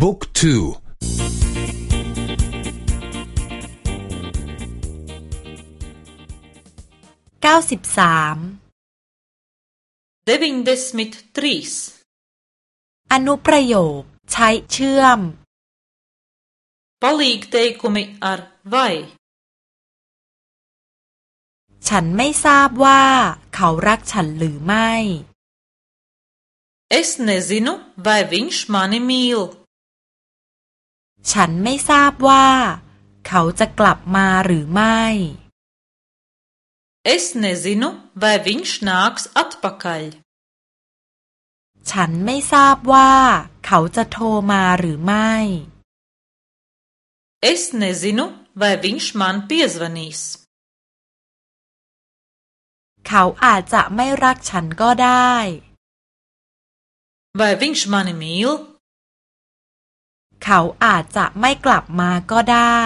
book two เก้าสิบสาม deviņdesmit trīs อนุประโยคใช้เชื่อม palīgteikumi ar vai ฉันไม่ทราบว่าเขารักฉันหรือไม่ Es nezinu vai viņš mani mīl ฉันไม่ทราบว่า เขาจะกลับมาหรือไม่ Es nezinu vai viņš nāks atpakaļ ฉันไม่ทราบว่า เขาจะโทรมาหรือไม่ Es nezinu vai viņš man piezvanīs เขาอาจจะไม่รักฉันก็ได้ Vai viņš mani mīl เขาอาจจะไม่กลับมาก็ได้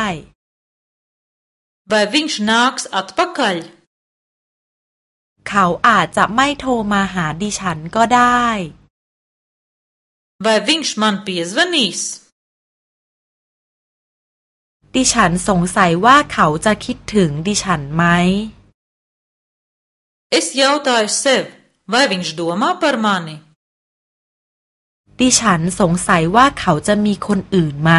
Vai viņš nāks atpakaļ เขาอาจจะไม่โทรมาหาดิฉันก็ได้ Vai viņš man piezvanīs ดิฉันสงสัยว่าเขาจะคิดถึงดิฉันไหม Es jautāju sev, vai viņš domā par mani? ดิฉันสงสัยว่าเขาจะมีคนอื่นไหม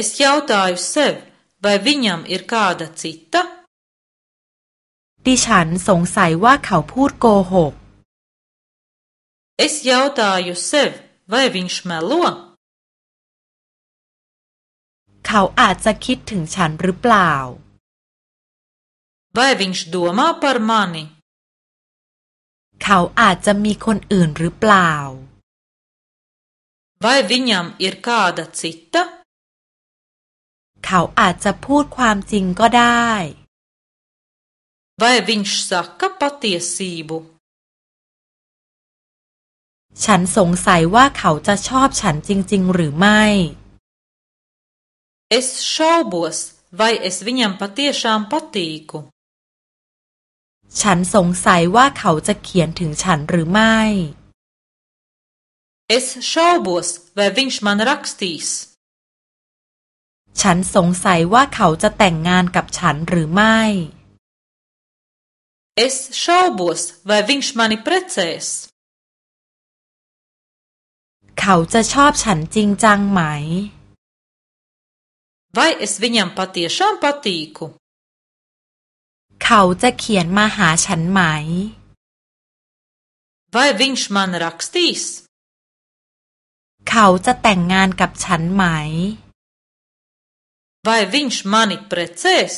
Es jautāju sev, vai viņam ir kāda cita? ดิฉันสงสัยว่าเขาพูดโกหก Es jautāju sev, vai viņš melo? เขาอาจจะคิดถึงฉันหรือเปล่า Vai viņš domā par mani? เขาอาจจะมีคนอื่นหรือเปล่า Vai viņam ir kāda cita? เขาอาจจะพูดความจริงก็ได้ Vai viņš saka patiesību? ฉันสงสัยว่าเขาจะชอบฉันจริง ๆ หรือไม่ Es šaubos, vai es viņam patiešām patīku. ฉันสงสัยว่าเขาจะเขียนถึงฉันหรือไม่ Es šaubos, vai viņš man rakstīs. ฉันสงสัยว่าเขาจะแต่งงานกับฉันหรือไม่ Es šaubos, vai viņš mani precēs. เขาจะชอบฉันจริงจังไหม Vai es viņam patiešām patīku? เขาจะเขียนมาหาฉันไหม Vai viņš man rakstīs? เขาจะแต่งงานกับฉันไหม Vai viņš mani precēs?